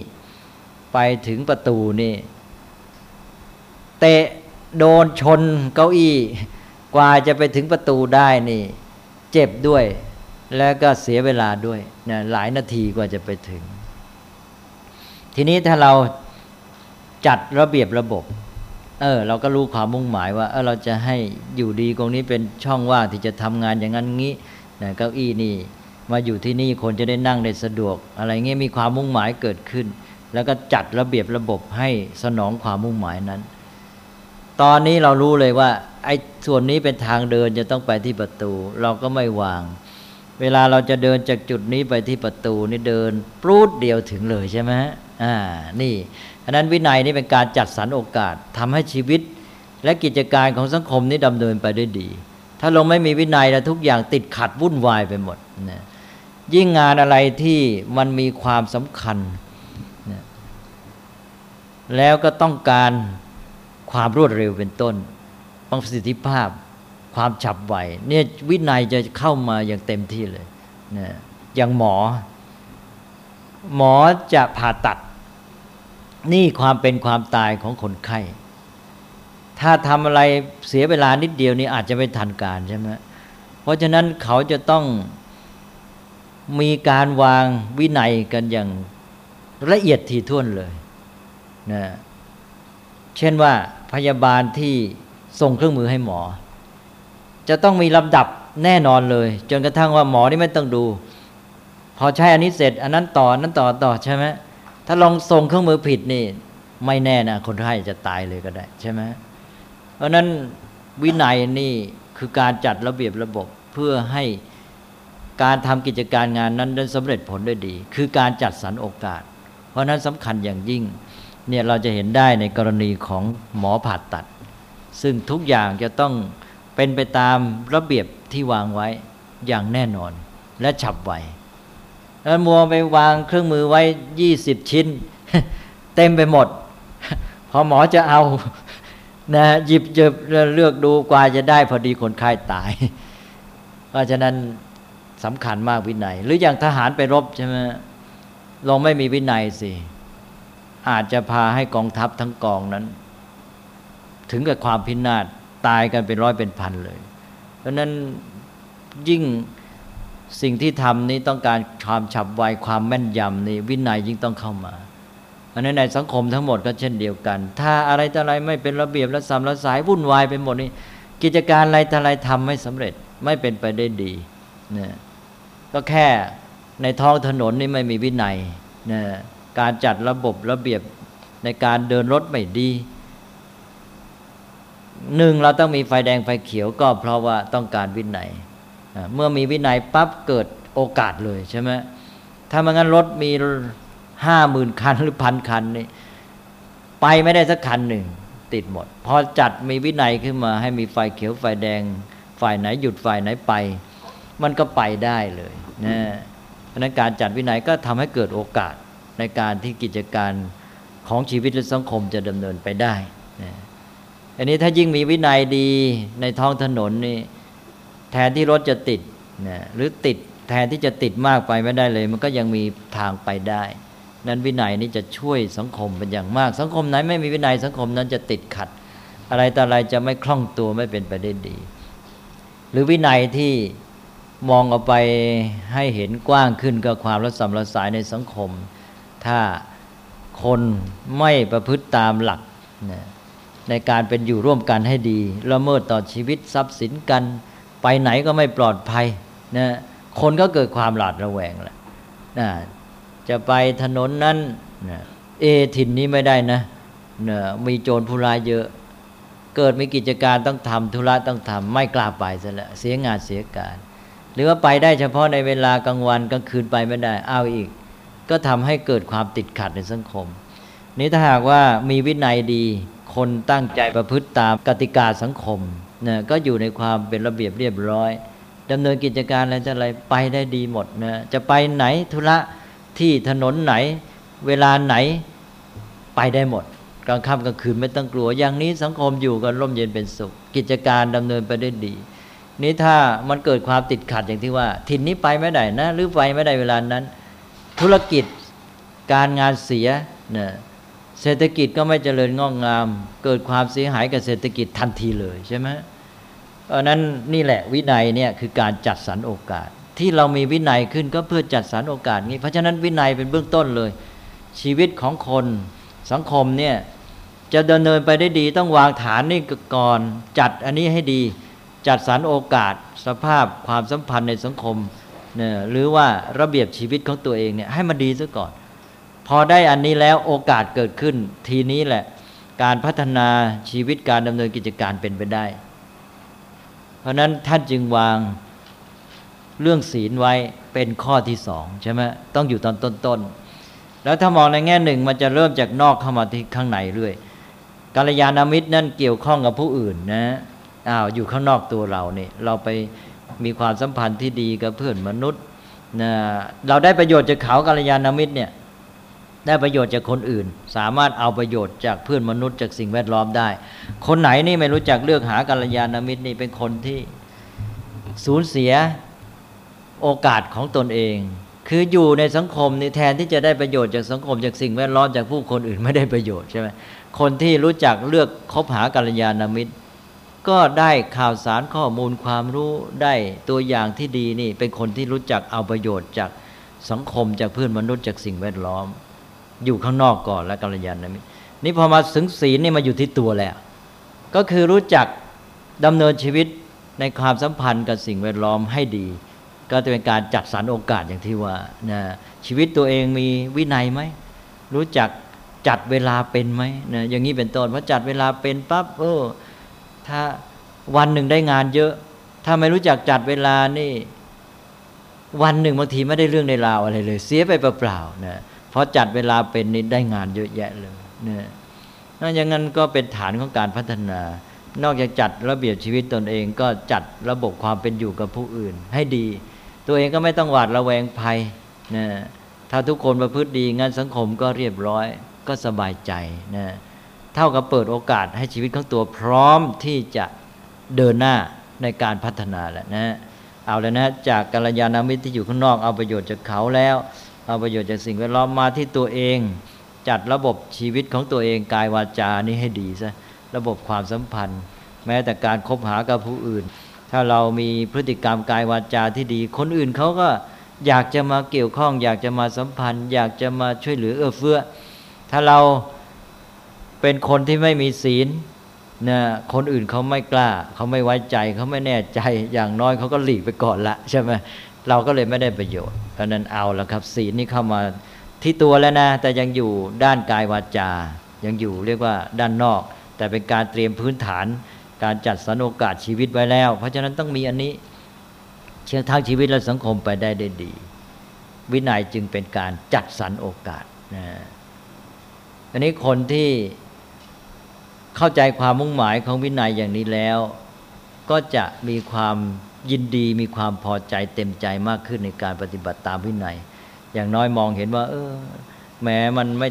ไปถึงประตูนี่ เตะโดนชนเก้าอี้ กว่าจะไปถึงประตูได้นี่ เจ็บด้วย แล้วก็เสียเวลาด้วยนะหลายนาทีกว่าจะไปถึง ทีนี้ถ้าเราจัดระเบียบระบบ เออ เราก็รู้ความมุ่งหมายว่า เออเราจะให้อยู่ดีตรงนี้เป็นช่องว่างที่จะทำงานอย่างนั้นงี้นะเก้าอี้นี่ มาอยู่ที่นี่คนจะได้นั่งได้สะดวก อะไรเงี้ยมีความมุ่งหมายเกิดขึ้น แล้วก็จัดระเบียบระบบให้สนองความมุ่งหมายนั้น ตอนนี้เรารู้เลยว่าไอ้ส่วนนี้เป็นทางเดินจะต้องไปที่ประตู เราก็ไม่วาง เวลาเราจะเดินจากจุดนี้ไปที่ประตูนี่เดินปลูดเดียวถึงเลยใช่ไหมอ่านี่อันนั้นวินัยนี่เป็นการจัดสรรโอกาสทำให้ชีวิต และกิจการของสังคมนี้ดำเนินไปได้ดี ถ้าลงไม่มีวินัยแล้วทุกอย่างติดขัดวุ่นวายไปหมดนะยิ่งงานอะไรที่มันมีความสำคัญนะแล้วก็ต้องการความรวดเร็วเป็นต้นประสิทธิภาพ ความฉับไวเนี่ยวินัยจะเข้ามาอย่างเต็มที่เลยนะอย่างหมอ หมอจะผ่าตัด นี่ความเป็นความตายของคนไข้ ถ้าทำอะไรเสียเวลานิดเดียวนี่อาจจะไม่ทันการใช่ไหมเพราะฉะนั้นเขาจะต้องมีการวางวินัยกันอย่างละเอียดถี่ถ้วนเลยนะเช่นว่าพยาบาลที่ส่งเครื่องมือให้หมอ จะต้องมีลำดับแน่นอนเลย จนกระทั่งว่าหมอนี่ไม่ต้องดู พอใช้อันนี้เสร็จ อันนั้นต่ออันนั้นต่อต่อใช่ไหมถ้าลองส่งเครื่องมือผิดนี่ ไม่แน่นะคนไข้จะตายเลยก็ได้ใช่ไหมเพราะนั้นวินัยนี่คือการจัดระเบียบระบบเพื่อให้การทำกิจการงานนั้นได้สำเร็จผลด้ดี คือการจัดสรรโอกาส เพราะนั้นสำคัญอย่างยิ่งเนี่ยเราจะเห็นได้ในกรณีของหมอผ่าตัด ซึ่งทุกอย่างจะต้อง เป็นไปตามระเบียบที่วางไว้อย่างแน่นอนและฉับไวแล้วมัวไปวางเครื่องมือไว้ยี่สิบชิ้น เต็มไปหมด พอหมอจะเอานะหยิบจบเลือกดูกว่าจะได้พอดีคนไข้าตาย เพราะฉะนั้นสำคัญมากวินัย หรืออย่างทหารไปรบใช่ไหมลองไม่มีวินัยสิ อาจจะพาให้กองทัพทั้งกองนั้น ถึงกับความพินาศ ตายกันเป็นร้อยเป็นพันเลย เพราะนั้นยิ่งสิ่งที่ทำนี้ต้องการความฉับไวความแม่นยำนี่วินัยยิ่งต้องเข้ามาอันนั้นในสังคมทั้งหมดก็เช่นเดียวกัน ถ้าอะไรต่ออะไรไม่เป็นระเบียบและสามละสายวุ่นวายไปหมดนี่กิจการอะไรต่ออะไรทำไม่สำเร็จไม่เป็นไปได้ดีเนี่ยก็แค่ในท้องถนนนี่ไม่มีวินัยนี่ยการจัดระบบระเบียบในการเดินรถไม่ดี หนึ่งเราต้องมีไฟแดงไฟเขียวก็เพราะว่าต้องการวินัยเมื่อมีวินัยปั๊บเกิดโอกาสเลยใช่ไหมถ้าไม่งั้นรถมีห้าหมื่นคันหรือพันคันนี่ไปไม่ได้สักคันหนึ่งติดหมด พอจัดมีวินัยขึ้นมาให้มีไฟเขียวไฟแดง ฝ่ายไหนหยุดฝ่ายไหนไป มันก็ไปได้เลยนะเพราะนั้นการจัดวินัยก็ทำให้เกิดโอกาสในการที่กิจการของชีวิตและสังคมจะดำเนินไปได้ อันนี้ถ้ายิ่งมีวินัยดีในท้องถนนนี่แทนที่รถจะติดนะหรือติดแทนที่จะติดมากไปไม่ได้เลย มันก็ยังมีทางไปได้ นั้นวินัยนี้จะช่วยสังคมเป็นอย่างมาก สังคมไหนไม่มีวินัยสังคมนั้นจะติดขัด อะไรต่ออะไรจะไม่คล่องตัวไม่เป็นไปได้ดี หรือวินัยที่มองออกไปให้เห็นกว้างขึ้นกับความรัศมีรสายในสังคม ถ้าคนไม่ประพฤติตามหลักนะ ในการเป็นอยู่ร่วมกันให้ดีละเมิดต่อชีวิตทรัพย์สินกัน ไปไหนก็ไม่ปลอดภัยนะคนก็เกิดความหลาดระแวงแหละนะจะไปถนนนั้นนะเอถิ่นนี้ไม่ได้นะนะมีโจรผู้ร้ายเยอะ เกิดมีกิจการต้องทำธุระต้องทำไม่กล้าไปซะแล้วเสียงานเสียการ หรือว่าไปได้เฉพาะในเวลากลางวันกลางคืนไปไม่ได้เอาอีก ก็ทำให้เกิดความติดขัดในสังคม นี้ถ้าหากว่ามีวินัยดี คนตั้งใจประพฤติตามกติกาสังคมนะก็อยู่ในความเป็นระเบียบเรียบร้อยดำเนินกิจการอะไรจะอะไรไปได้ดีหมดนะจะไปไหนธุระที่ถนนไหน เวลาไหนไปได้หมดกลางค่ำกลางคืนไม่ต้องกลัว อย่างนี้สังคมอยู่กันร่มเย็นเป็นสุข กิจการดำเนินไปได้ดี นี้ถ้ามันเกิดความติดขัดอย่างที่ว่า ถิ่นนี้ไปไม่ได้นะ หรือไปไม่ได้เวลานั้น ธุรกิจการงานเสียนะ เศรษฐกิจก็ไม่เจริญงอกงาม เกิดความเสียหายกับเศรษฐกิจทันทีเลยใช่ไหมเพราะนั้นนี่แหละวินัยเนี่ยคือการจัดสรรโอกาส ที่เรามีวินัยขึ้นก็เพื่อจัดสรรโอกาสนี้เพราะฉะนั้นวินัยเป็นเบื้องต้นเลย ชีวิตของคนสังคมเนี่ยจะดำเนินไปได้ดีต้องวางฐานนี่ก่อน จัดอันนี้ให้ดี จัดสรรโอกาส สภาพความสัมพันธ์ในสังคมเนี่ยหรือว่าระเบียบชีวิตของตัวเองเนี่ยให้มันดีซะก่อน พอได้อันนี้แล้วโอกาสเกิดขึ้น ทีนี้แหละ การพัฒนาชีวิตการดำเนินกิจการเป็นไปได้ เพราะนั้นท่านจึงวางเรื่องศีลไว้เป็นข้อที่สองใช่ไหมต้องอยู่ตอนต้นๆแล้วถ้ามองในแง่หนึ่งมันจะเริ่มจากนอกเข้ามาที่ข้างในเรื่อยกัลยาณมิตรนั่นเกี่ยวข้องกับผู้อื่นนะอ้าวอยู่ข้างนอกตัวเราเนี่ยเราไปมีความสัมพันธ์ที่ดีกับเพื่อนมนุษย์นะเราได้ประโยชน์จากเขากัลยาณมิตรเนี่ย ได้ประโยชน์จากคนอื่น สามารถเอาประโยชน์จากเพื่อนมนุษย์จากสิ่งแวดล้อมได้ คนไหนนี่ไม่รู้จักเลือกหากัลยาณมิตรนี่เป็นคนที่สูญเสียโอกาสของตนเอง คืออยู่ในสังคมนี่แทนที่จะได้ประโยชน์จากสังคมจากสิ่งแวดล้อมจากผู้คนอื่นไม่ได้ประโยชน์ใช่ไหมคนที่รู้จักเลือกคบหากัลยาณมิตร ก็ได้ข่าวสารข้อมูลความรู้ได้ตัวอย่างที่ดีนี่เป็นคนที่รู้จักเอาประโยชน์จากสังคมจากเพื่อนมนุษย์จากสิ่งแวดล้อม อยู่ข้างนอกก่อนแล้วกัลยาณมิตรนี่พอมาถึงศีลนี่มาอยู่ที่ตัวแล้ว ก็คือรู้จักดำเนินชีวิตในความสัมพันธ์กับสิ่งแวดล้อมให้ดี ก็จะเป็นการจัดสรรโอกาสอย่างที่ว่านะชีวิตตัวเองมีวินัยไหมรู้จักจัดเวลาเป็นไหมนะอย่างนี้เป็นต้นเพอจัดเวลาเป็นปั๊บเออถ้าวันหนึ่งได้งานเยอะ ถ้าไม่รู้จักจัดเวลานี่ วันหนึ่งบางทีไม่ได้เรื่องในราวอะไรเลย เสียไปเปล่าๆนะ พอจัดเวลาเป็นนี่ได้งานเยอะแยะเลยนะนั่นอย่างนั้นก็เป็นฐานของการพัฒนา นอกจากจัดระเบียบชีวิตตนเอง ก็จัดระบบความเป็นอยู่กับผู้อื่น ให้ดี ตัวเองก็ไม่ต้องหวาดระแวงภัยนะถ้าทุกคนประพฤติดีงั้นสังคมก็เรียบร้อย ก็สบายใจนะเท่ากับเปิดโอกาสให้ชีวิตของตัวพร้อมที่จะเดินหน้าในการพัฒนาแหละนะเอาแล้วนะจากกัลยาณมิตรที่อยู่ข้างนอกเอาประโยชน์จากเขาแล้ว เอาประโยชน์จากสิ่งแวดล้อมมาที่ตัวเอง จัดระบบชีวิตของตัวเองกายวาจานี้ให้ดีซะระบบความสัมพันธ์ แม้แต่การคบหากับผู้อื่น ถ้าเรามีพฤติกรรมกายวาจาที่ดี คนอื่นเขาก็อยากจะมาเกี่ยวข้อง อยากจะมาสัมพันธ์ อยากจะมาช่วยเหลือเอื้อเฟื้อ ถ้าเราเป็นคนที่ไม่มีศีลนะคนอื่นเขาไม่กล้า เขาไม่ไว้ใจเขาไม่แน่ใจอย่างน้อยเขาก็หลีกไปก่อนละใช่ไหม เราก็เลยไม่ได้ประโยชน์ เพราะนั้นเอาละครับศีลนี่เข้ามาที่ตัวแล้วนะ แต่ยังอยู่ด้านกายวาจา ยังอยู่เรียกว่าด้านนอก แต่เป็นการเตรียมพื้นฐาน การจัดสรรโอกาสชีวิตไว้แล้ว เพราะฉะนั้นต้องมีอันนี้ เชื่อทั้งชีวิตและสังคมไปได้ได้ดี วินัยจึงเป็นการจัดสรรโอกาสนะอันนี้คนที่เข้าใจความมุ่งหมายของวินัยอย่างนี้แล้ว ก็จะมีความ ยินดีมีความพอใจเต็มใจมากขึ้นในการปฏิบัติตามวินัย อย่างน้อยมองเห็นว่า เออ แม้มันไม่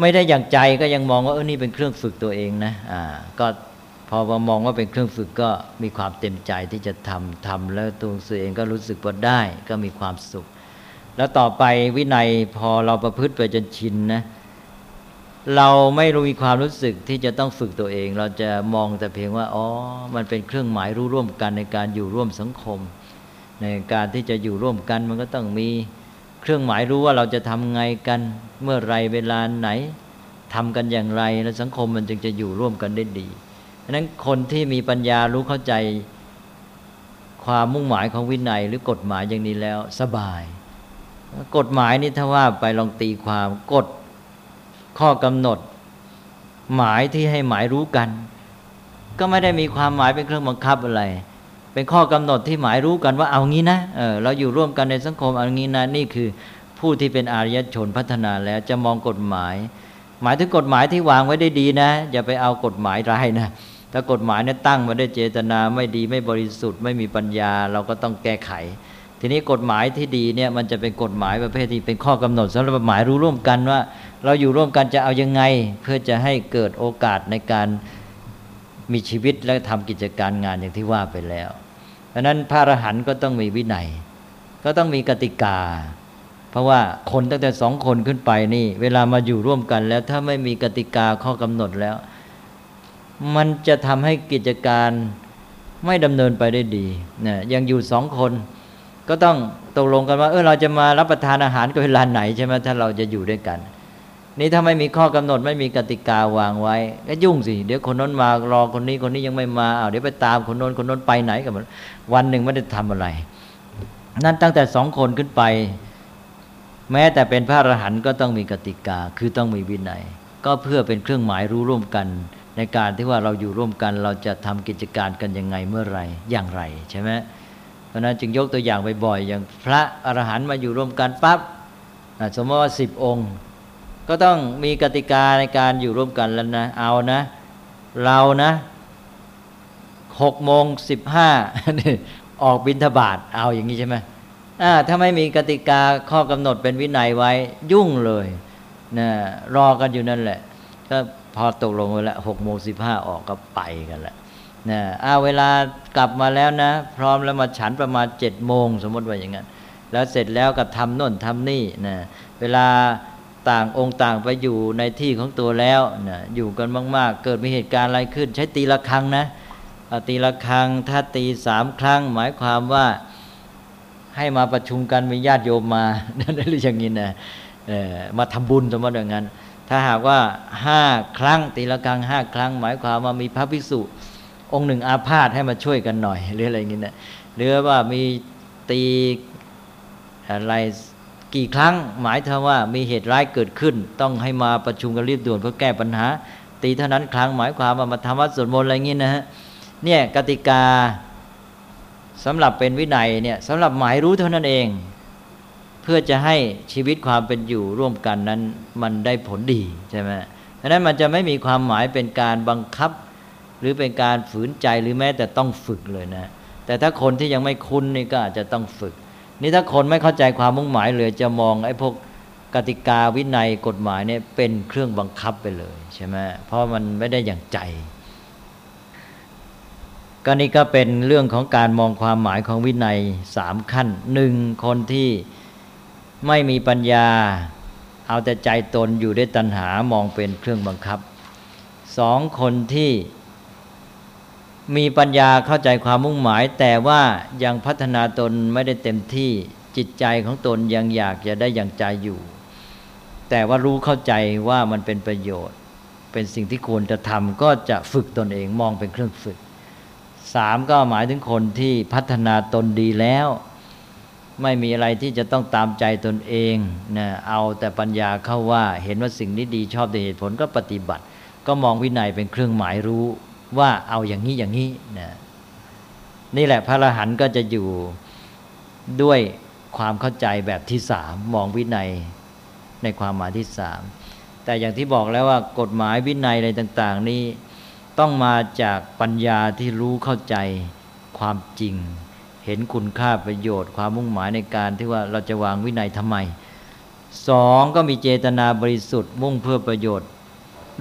ไม่ได้อย่างใจก็ยังมองว่าเออนี่เป็นเครื่องฝึกตัวเองนะอ่า ก็พอมองว่าเป็นเครื่องฝึกก็มีความเต็มใจที่จะทำทำแล้วตัวเองก็รู้สึกว่าได้ก็มีความสุข แล้วต่อไปวินัยพอเราประพฤติไปจนชินนะ เราไม่รู้มีความรู้สึกที่จะต้องฝึกตัวเอง เราจะมองแต่เพียงว่าอ๋อมันเป็นเครื่องหมายรู้ร่วมกันในการอยู่ร่วมสังคม ในการที่จะอยู่ร่วมกันมันก็ต้องมีเครื่องหมายรู้ว่าเราจะทำไงกันเมื่อไรเวลาไหนทำกันอย่างไรแล้วสังคมมันจึงจะอยู่ร่วมกันได้ดีดังนั้นคนที่มีปัญญารู้เข้าใจความมุ่งหมายของวินัย หรือกฎหมายอย่างนี้แล้วสบาย กฎหมายนี่ถ้าว่าไปลองตีความกฎ ข้อกำหนด หมายที่ให้หมายรู้กัน ก็ไม่ได้มีความหมายเป็นเครื่องบังคับอะไร เป็นข้อกำหนดที่หมายรู้กันว่าเอางี้นะเออเราอยู่ร่วมกันในสังคมเอางี้นะนี่คือผู้ที่เป็นอารยชนพัฒนาแล้วจะมองกฎหมาย หมายถึงกฎหมายที่วางไว้ได้ดีนะ อย่าไปเอากฎหมายร้ายนะถ้ากฎหมายเนี่ยตั้งมาได้เจตนาไม่ดีไม่บริสุทธิ์ไม่มีปัญญาเราก็ต้องแก้ไข ทีนี้กฎหมายที่ดีเนี่ยมันจะเป็นกฎหมายประเภทที่เป็นข้อกำหนดสำหรับหมายรู้ร่วมกันว่า เราอยู่ร่วมกันจะเอายังไง เพื่อจะให้เกิดโอกาสในการมีชีวิตและทำกิจการงานอย่างที่ว่าไปแล้วดังนั้นพระอรหันต์ก็ต้องมีวินัย ก็ต้องมีกติกา เพราะว่าคนตั้งแต่สองคนขึ้นไปนี่ เวลามาอยู่ร่วมกันแล้วถ้าไม่มีกติกาข้อกำหนดแล้ว มันจะทำให้กิจการไม่ดำเนินไปได้ดีนะยังอยู่สองคน ก็ต้องตกลงกันว่า เออเราจะมารับประทานอาหารกันเวลาไหนใช่ไหมถ้าเราจะอยู่ด้วยกัน นี่ถ้าไม่มีข้อกำหนดไม่มีกติกาวางไว้ ก็ยุ่งสิ เดี๋ยวคนน้นมารอคนนี้คนนี้ยังไม่มาเอาเดี๋ยวไปตามคนน้นคนน้นไปไหนกันวันหนึ่งไม่ได้ทำอะไร นั่นตั้งแต่สองคนขึ้นไป แม้แต่เป็นพระอรหันต์ก็ต้องมีกติกาคือต้องมีวินัย ก็เพื่อเป็นเครื่องหมายรู้ร่วมกัน ในการที่ว่าเราอยู่ร่วมกันเราจะทำกิจการกันยังไงเมื่อไรอย่างไรใช่ไหม เพราะนั้นจึงยกตัวอย่างบ่อยๆอย่างพระอรหันต์มาอยู่ร่วมกันปั๊บสมมติว่าสิบองค์ ก็ต้องมีกติกาในการอยู่ร่วมกันแล้วนะเอานะ เรานะหกโมงสิบห้าออกบินทบาทเอาอย่างนี้ใช่ไหมถ้าไม่มีกติกาข้อกำหนดเป็นวินัยไว้ยุ่งเลยนะรอกันอยู่นั่นแหละ ก็พอตกลงไว้แล้วหกโมงสิบห้าออกก็ไปกันแหละ นะอาเวลากลับมาแล้วนะ พร้อมแล้วมาฉันประมาณเจ็ดโมงสมมติว่าอย่างนั้น แล้วเสร็จแล้วก็ทำโน่นทำนี่นะเวลาต่างองค์ต่างไปอยู่ในที่ของตัวแล้วนะอยู่กันมาก ๆ เกิดมีเหตุการณ์อะไรขึ้น ใช้ตีละครั้งนะตีละครั้งถ้าตีสามครั้ง หมายความว่าให้มาประชุมกันมีญาติโยมมานั่นหรืออย่างนี้นะมาทำบุญสมมติอย่างนั้น ถ้าหากว่าห้าครั้งตีละครั้งห้าครั้ง หมายความว่ามีพระภิกษุ องค์หนึ่งอาพาธให้มาช่วยกันหน่อย หรืออะไรอย่างนี้นะหรือว่ามีตีอะไรกี่ครั้ง หมายถึงว่ามีเหตุร้ายเกิดขึ้น ต้องให้มาประชุมกันรีบด่วนเพื่อแก้ปัญหา ตีเท่านั้นครั้งหมายความว่ามาทำวัดสวดมนต์อะไรอย่างนี้นะฮะเนี่ยกติกาสำหรับเป็นวินัยเนี่ยสำหรับหมายรู้เท่านั้นเอง เพื่อจะให้ชีวิตความเป็นอยู่ร่วมกันนั้นมันได้ผลดีใช่ไหมดังนั้นมันจะไม่มีความหมายเป็นการบังคับ หรือเป็นการฝืนใจหรือแม้แต่ต้องฝึกเลยนะ แต่ถ้าคนที่ยังไม่คุ้นนี่ก็อาจจะต้องฝึก นี่ถ้าคนไม่เข้าใจความมุ่งหมายเลยจะมองไอ้พวกกติกาวินัยกฎหมายเนี่ยเป็นเครื่องบังคับไปเลยใช่ไหมเพราะมันไม่ได้อย่างใจก็นี่ก็เป็นเรื่องของการมองความหมายของวินัยสามขั้นหนึ่งคนที่ไม่มีปัญญา เอาแต่ใจตนอยู่ด้วยตัณหามองเป็นเครื่องบังคับสองคนที่ มีปัญญาเข้าใจความมุ่งหมาย แต่ว่ายังพัฒนาตนไม่ได้เต็มที่จิตใจของตนยังอยากจะได้อย่างใจอยู่ แต่ว่ารู้เข้าใจว่ามันเป็นประโยชน์ เป็นสิ่งที่ควรจะทำก็จะฝึกตนเองมองเป็นเครื่องฝึกสามก็หมายถึงคนที่พัฒนาตนดีแล้ว ไม่มีอะไรที่จะต้องตามใจตนเองนะเอาแต่ปัญญาเข้าว่าเห็นว่าสิ่งนี้ดีชอบในเหตุผลก็ปฏิบัติ ก็มองวินัยเป็นเครื่องหมายรู้ ว่าเอาอย่างนี้อย่างนี้นะนี่แหละพระอรหันต์ก็จะอยู่ด้วยความเข้าใจแบบที่สามมองวินัยในความหมายที่สามแต่อย่างที่บอกแล้วว่ากฎหมายวินัยอะไรต่าง ๆ นี้ต้องมาจากปัญญาที่รู้เข้าใจความจริง เห็นคุณค่าประโยชน์ ความมุ่งหมายในการที่ว่าเราจะวางวินัยทำไมสองก็มีเจตนาบริสุทธิ์มุ่งเพื่อประโยชน์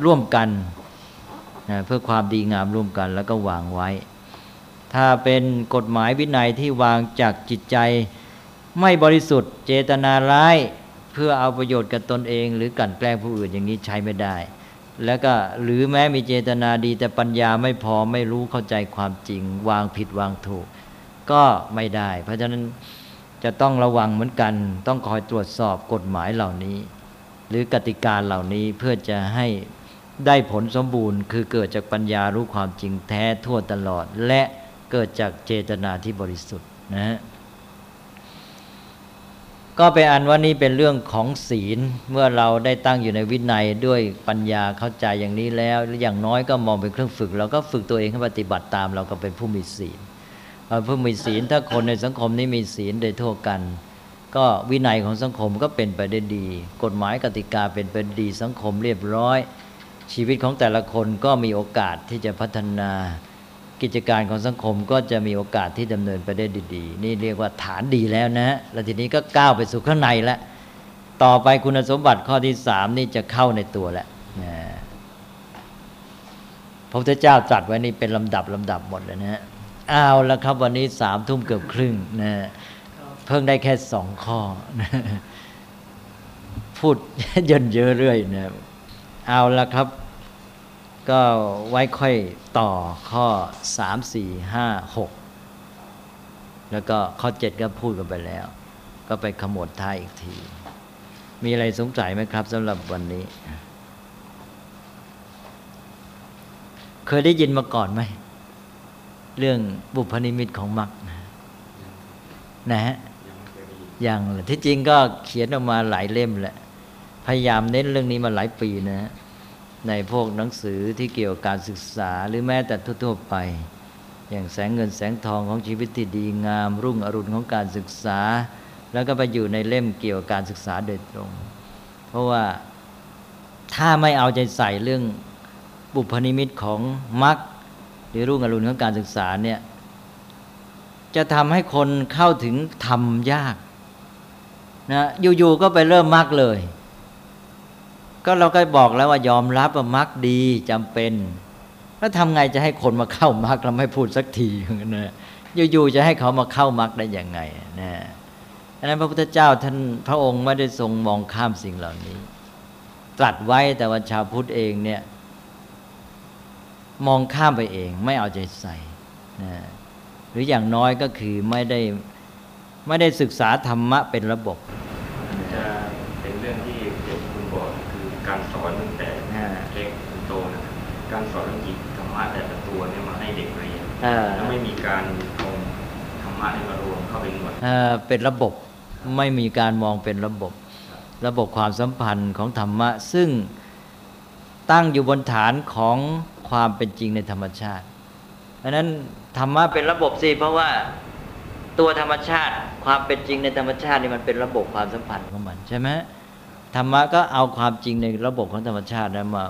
ร่วมกัน เพื่อความดีงามร่วมกันแล้วก็วางไว้ ถ้าเป็นกฎหมายวินัยที่วางจากจิตใจ ไม่บริสุทธิ์เจตนาร้าย เพื่อเอาประโยชน์กับตนเอง หรือกลั่นแกล้งผู้อื่นอย่างนี้ใช้ไม่ได้ แล้วก็หรือแม้มีเจตนาดีแต่ปัญญาไม่พอไม่รู้เข้าใจความจริง วางผิดวางถูก ก็ไม่ได้ เพราะฉะนั้นจะต้องระวังเหมือนกัน ต้องคอยตรวจสอบกฎหมายเหล่านี้ หรือกติกาเหล่านี้เพื่อจะให้ ได้ผลสมบูรณ์ คือเกิดจากปัญญารู้ความจริงแท้ทั่วตลอด และเกิดจากเจตนาที่บริสุทธิ์นะฮะก็เป็นอันว่านี่เป็นเรื่องของศีลเมื่อเราได้ตั้งอยู่ในวินัยด้วยปัญญาเข้าใจอย่างนี้แล้วอย่างน้อยก็มองเป็นเครื่องฝึก เราก็ฝึกตัวเองให้ปฏิบัติตาม เราก็เป็นผู้มีศีลผู้มีศีลถ้าคนในสังคมนี้มีศีลโดยทั่วกัน ก็วินัยของสังคมก็เป็นไปได้ดี กฎหมายกติกาเป็นไปดีสังคมเรียบร้อย ชีวิตของแต่ละคนก็มีโอกาสที่จะพัฒนากิจการของสังคมก็จะมีโอกาสที่ดำเนินไปได้ดีๆ นี่เรียกว่าฐานดีแล้วนะ แล้วทีนี้ก็ก้าวไปสู่ข้างในแล้ว ต่อไปคุณสมบัติข้อที่สามนี่จะเข้าในตัวแล้วนะพระพุทธเจ้าตรัสไว้นี่เป็นลำดับลำดับหมดเลยนะฮะเอาแล้วครับวันนี้สามทุ่มเกือบครึ่งนะเพิ่งได้แค่สองข้อ พูดเยินเยอะเรื่อยนะเอาละครับ ก็ไว้ค่อยต่อข้อสามสี่ห้าหกแล้วก็ข้อเจ็ดก็พูดกันไปแล้ว ก็ไปขมวดท้ายอีกที มีอะไรสงสัยไหมครับสำหรับวันนี้ เคยได้ยินมาก่อนไหม เรื่องบุพนิมิตของมรรคนะฮะอย่างที่จริงก็เขียนออกมาหลายเล่มแหละ พยายามเน้นเรื่องนี้มาหลายปีนะฮะ ในพวกหนังสือที่เกี่ยวกับการศึกษาหรือแม้แต่ทั่วๆไป อย่างแสงเงินแสงทองของชีวิตที่ดีงาม รุ่งอรุณของการศึกษา แล้วก็ไปอยู่ในเล่มเกี่ยวกับการศึกษาโดยตรง เพราะว่าถ้าไม่เอาใจใส่เรื่องบุพนิมิตของมรรคหรือรุ่งอรุณของการศึกษาเนี่ยจะทำให้คนเข้าถึงธรรมยากนะอยู่ๆก็ไปเริ่มมรรคเลย ก็เราก็บอกแล้วว่ายอมรับว่ามรรคดีจำเป็นแล้วทำไงจะให้คนมาเข้ามรรคเราไม่พูดสักทีนะอยู่ๆจะให้เขามาเข้ามรรคได้ยังไงนะดังนั้นพระพุทธเจ้าท่านพระองค์ไม่ได้ทรงมองข้ามสิ่งเหล่านี้ ตรัสไว้แต่ว่าชาวพุทธเองเนี่ย มองข้ามไปเอง ไม่เอาใจใส่นะหรืออย่างน้อยก็คือไม่ได้ไม่ได้ศึกษาธรรมะเป็นระบบการสอนตั้งแต่เล็กถึงโตนะการสอนหยิบธรรมะแต่ละตัวเนี่ยมาให้เด็กเรียน แล้วไม่มีการเอาธรรมะนี่มารวมเข้าไปหมดเป็นระบบไม่มีการมองเป็นระบบ ระบบความสัมพันธ์ของธรรมะ ซึ่งตั้งอยู่บนฐานของความเป็นจริงในธรรมชาติ เพราะนั้นธรรมะเป็นระบบสิเพราะว่าตัวธรรมชาติความเป็นจริงในธรรมชาตินี่มันเป็นระบบความสัมพันธ์ของมันใช่ไหมธรรมะก็เอาความจริงในระบบของธรรมชาตินั้นมา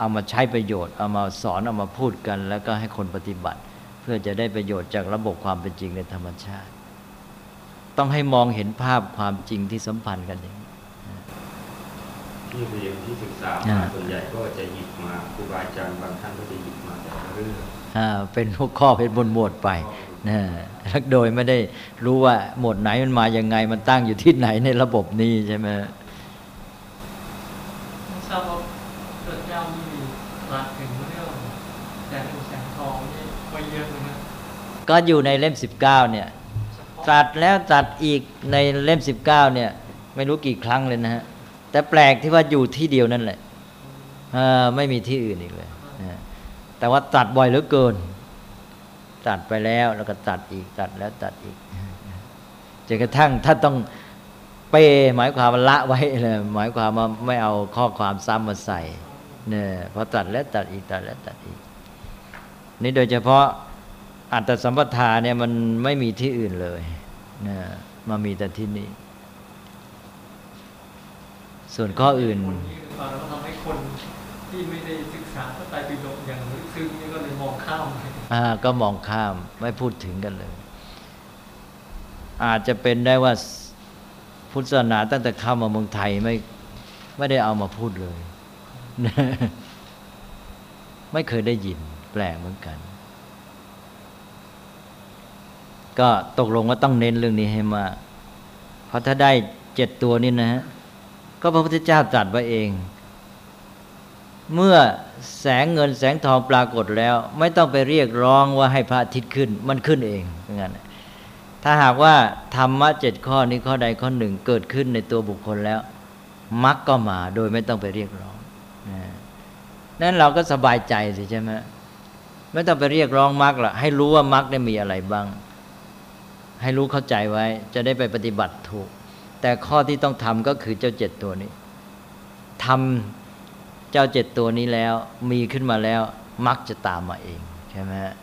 เอามาใช้ประโยชน์ เอามาสอนเอามาพูดกัน แล้วก็ให้คนปฏิบัติ เพื่อจะได้ประโยชน์จากระบบความเป็นจริงในธรรมชาติ ต้องให้มองเห็นภาพความจริงที่สัมพันธ์กันอย่างนี้ที่เรียนที่ศึกษาส่วนใหญ่ก็จะหยิบมาครูบาอาจารย์บางท่านก็จะหยิบมาแต่เรื่องอ่าเป็นหัวข้อเป็นบนหมวดไปนะโดยไม่ได้รู้ว่าหมวดไหนมันมาอย่างไง มันตั้งอยู่ที่ไหนในระบบนี้ใช่ไหมทราบว่าเกิดเจ้ามีตรัสถึงเรื่องแสงแสงทองนี่ไว้เยอะนะ ก็อยู่ในเล่มสิบเก้าเนี่ยตัดแล้วตัดอีกในเล่มสิบเก้าเนี่ย ไม่รู้กี่ครั้งเลยนะฮะ แต่แปลกที่ว่าอยู่ที่เดียวนั่นแหละไม่มีที่อื่นอีกเลย แต่ว่าตัดบ่อยเหลือเกิน ตัดไปแล้วแล้วก็ตัดอีกตัดแล้วตัดอีกจนกระทั่งถ้าต้องเปหมายความว่าละไว้เลยหมายความว่าไม่เอาข้อความซ้ำมาใส่เนี่ยพอตัดแล้วตัดอีกตัดแล้วตัดอีก นี่โดยเฉพาะ อัตสัมปทาเนี่ยมันไม่มีที่อื่นเลยนะมามีแต่ที่นี่ ส่วนข้ออื่นเราทำให้คนที่ไม่ได้ศึกษาพระไตรปิฎกอย่างลึกซึ้งนี่ก็เลยมองข้ามอ่าก็มองข้ามไม่พูดถึงกันเลย อาจจะเป็นได้ว่าพุทธศาสนาตั้งแต่เข้ามาเมืองไทยไม่ไม่ได้เอามาพูดเลย ไม่เคยได้ยินแปลกเหมือนกัน ก็ตกลงว่าต้องเน้นเรื่องนี้ให้มากเพราะถ้าได้เจ็ดตัวนี่นะฮะก็พระพุทธเจ้าตรัสไว้เอง เมื่อแสงเงินแสงทองปรากฏแล้ว ไม่ต้องไปเรียกร้องว่าให้พระอาทิตย์ขึ้น มันขึ้นเองงั้นถ้าหากว่าธรรมะเจ็ดข้อนี้ข้อใดข้อหนึ่งเกิดขึ้นในตัวบุคคลแล้วมรรคก็มาโดยไม่ต้องไปเรียกร้องนั้นเราก็สบายใจสิใช่ไหมไม่ต้องไปเรียกร้องมรรคละให้รู้ว่ามรรคได้มีอะไรบ้าง ให้รู้เข้าใจไว้ จะได้ไปปฏิบัติถูก แต่ข้อที่ต้องทำก็คือเจ้าเจ็ดตัวนี้ทำเจ้าเจ็ดตัวนี้แล้ว มีขึ้นมาแล้วมักจะตามมาเองใช่ไหมฮะ